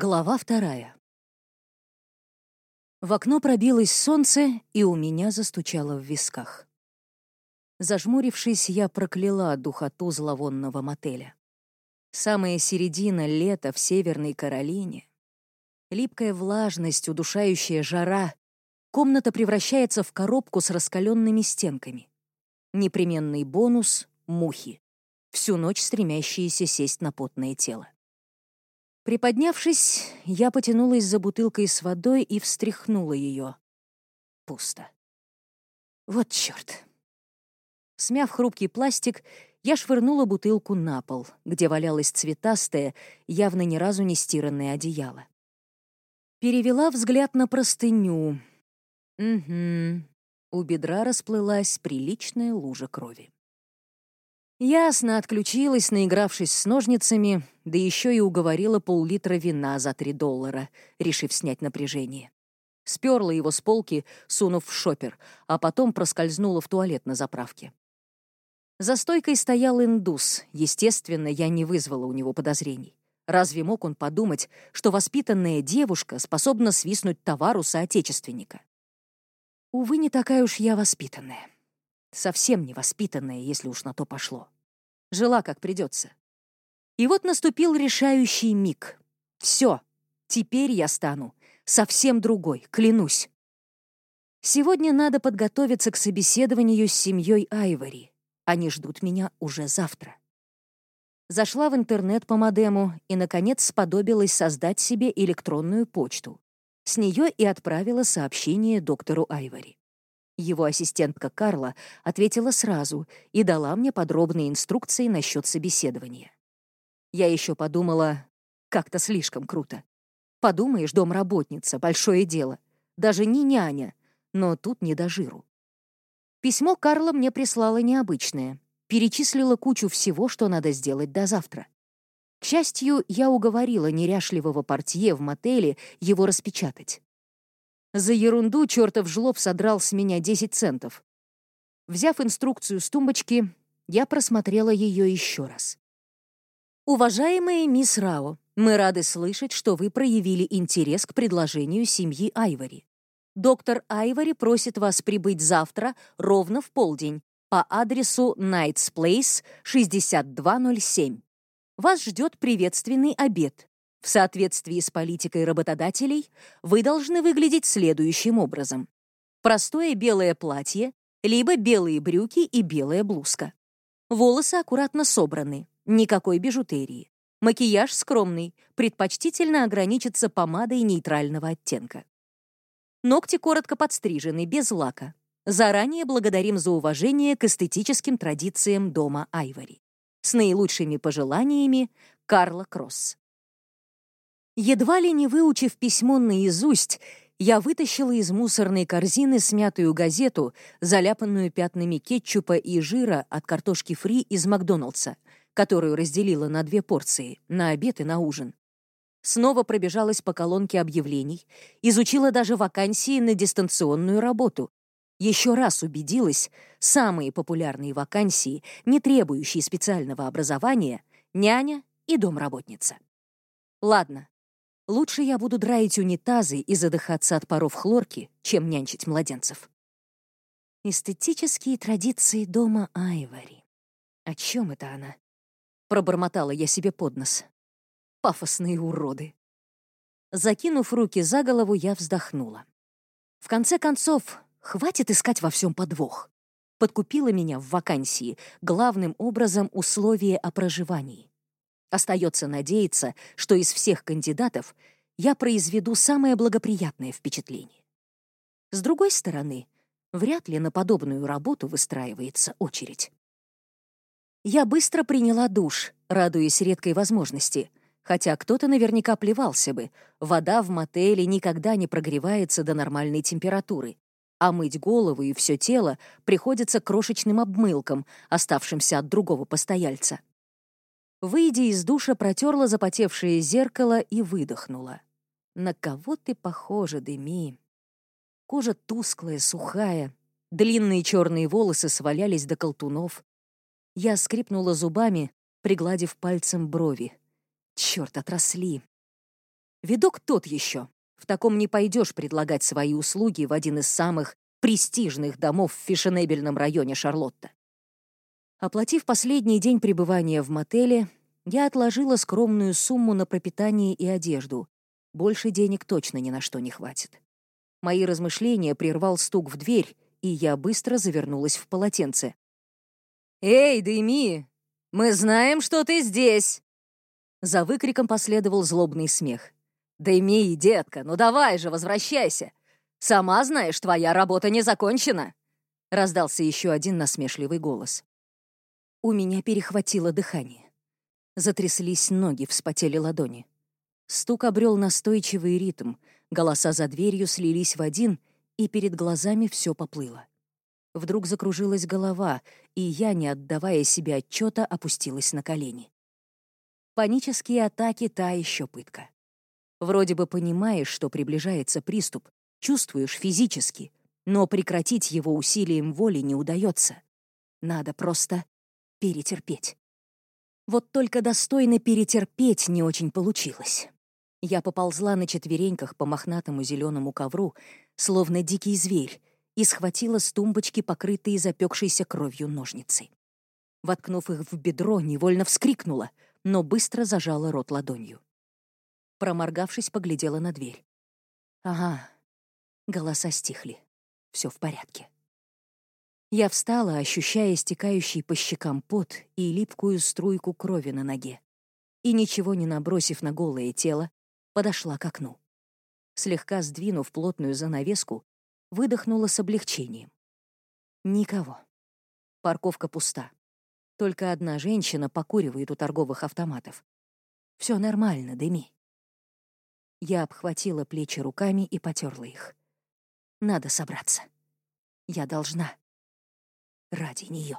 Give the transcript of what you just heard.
Глава вторая. В окно пробилось солнце, и у меня застучало в висках. Зажмурившись, я прокляла духоту зловонного мотеля. Самая середина лета в Северной Каролине. Липкая влажность, удушающая жара. Комната превращается в коробку с раскаленными стенками. Непременный бонус — мухи, всю ночь стремящиеся сесть на потное тело. Приподнявшись, я потянулась за бутылкой с водой и встряхнула ее. Пусто. Вот чёрт. Смяв хрупкий пластик, я швырнула бутылку на пол, где валялось цветастое, явно ни разу не стиранное одеяло. Перевела взгляд на простыню. Угу. У бедра расплылась приличная лужа крови. Ясно отключилась, наигравшись с ножницами, да еще и уговорила пол-литра вина за три доллара, решив снять напряжение. Сперла его с полки, сунув в шопер, а потом проскользнула в туалет на заправке. За стойкой стоял индус. Естественно, я не вызвала у него подозрений. Разве мог он подумать, что воспитанная девушка способна свистнуть товару соотечественника? Увы, не такая уж я воспитанная. Совсем невоспитанная, если уж на то пошло. Жила как придется. И вот наступил решающий миг. Все, теперь я стану совсем другой, клянусь. Сегодня надо подготовиться к собеседованию с семьей Айвори. Они ждут меня уже завтра. Зашла в интернет по модему и, наконец, сподобилась создать себе электронную почту. С нее и отправила сообщение доктору Айвори. Его ассистентка Карла ответила сразу и дала мне подробные инструкции насчет собеседования. Я еще подумала, как-то слишком круто. Подумаешь, домработница, большое дело. Даже не няня, но тут не до жиру. Письмо Карла мне прислала необычное. Перечислила кучу всего, что надо сделать до завтра. К счастью, я уговорила неряшливого портье в мотеле его распечатать. За ерунду чертов жлоб содрал с меня 10 центов. Взяв инструкцию с тумбочки, я просмотрела ее еще раз. «Уважаемая мисс Рао, мы рады слышать, что вы проявили интерес к предложению семьи Айвори. Доктор Айвори просит вас прибыть завтра ровно в полдень по адресу Найтс Плейс, 6207. Вас ждет приветственный обед. В соответствии с политикой работодателей вы должны выглядеть следующим образом. Простое белое платье, либо белые брюки и белая блузка. Волосы аккуратно собраны, никакой бижутерии. Макияж скромный, предпочтительно ограничиться помадой нейтрального оттенка. Ногти коротко подстрижены, без лака. Заранее благодарим за уважение к эстетическим традициям дома Айвори. С наилучшими пожеланиями, Карла Кросс. Едва ли не выучив письмо наизусть, я вытащила из мусорной корзины смятую газету, заляпанную пятнами кетчупа и жира от картошки фри из Макдоналдса, которую разделила на две порции, на обед и на ужин. Снова пробежалась по колонке объявлений, изучила даже вакансии на дистанционную работу. Еще раз убедилась, самые популярные вакансии, не требующие специального образования, няня и домработница. Ладно, Лучше я буду драить унитазы и задыхаться от паров хлорки, чем нянчить младенцев. Эстетические традиции дома Айвори. О чем это она? Пробормотала я себе под нос. Пафосные уроды. Закинув руки за голову, я вздохнула. В конце концов, хватит искать во всем подвох. Подкупила меня в вакансии главным образом условие о проживании. Остается надеяться, что из всех кандидатов я произведу самое благоприятное впечатление. С другой стороны, вряд ли на подобную работу выстраивается очередь. Я быстро приняла душ, радуясь редкой возможности, хотя кто-то наверняка плевался бы. Вода в мотеле никогда не прогревается до нормальной температуры, а мыть голову и все тело приходится крошечным обмылком, оставшимся от другого постояльца. Выйдя из душа, протерла запотевшее зеркало и выдохнула. «На кого ты похожа, Деми?» Кожа тусклая, сухая, длинные черные волосы свалялись до колтунов. Я скрипнула зубами, пригладив пальцем брови. Черт, отросли. Видок тот еще. В таком не пойдешь предлагать свои услуги в один из самых престижных домов в фешенебельном районе Шарлотта. Оплатив последний день пребывания в мотеле, я отложила скромную сумму на пропитание и одежду. Больше денег точно ни на что не хватит. Мои размышления прервал стук в дверь, и я быстро завернулась в полотенце. «Эй, Дэми, мы знаем, что ты здесь!» За выкриком последовал злобный смех. «Дэми, детка, ну давай же, возвращайся! Сама знаешь, твоя работа не закончена!» Раздался еще один насмешливый голос. У меня перехватило дыхание. Затряслись ноги, вспотели ладони. Стук обрел настойчивый ритм, голоса за дверью слились в один, и перед глазами все поплыло. Вдруг закружилась голова, и я, не отдавая себе отчета, опустилась на колени. Панические атаки — та еще пытка. Вроде бы понимаешь, что приближается приступ, чувствуешь физически, но прекратить его усилием воли не удается. Надо просто перетерпеть. Вот только достойно перетерпеть не очень получилось. Я поползла на четвереньках по мохнатому зеленому ковру, словно дикий зверь, и схватила с тумбочки покрытые запекшейся кровью ножницы. Воткнув их в бедро, невольно вскрикнула, но быстро зажала рот ладонью. Проморгавшись, поглядела на дверь. Ага, голоса стихли. Все в порядке. Я встала, ощущая стекающий по щекам пот и липкую струйку крови на ноге. И, ничего не набросив на голое тело, подошла к окну. Слегка сдвинув плотную занавеску, выдохнула с облегчением. Никого. Парковка пуста. Только одна женщина покуривает у торговых автоматов. Все нормально, дыми. Я обхватила плечи руками и потерла их. Надо собраться. Я должна ради нее.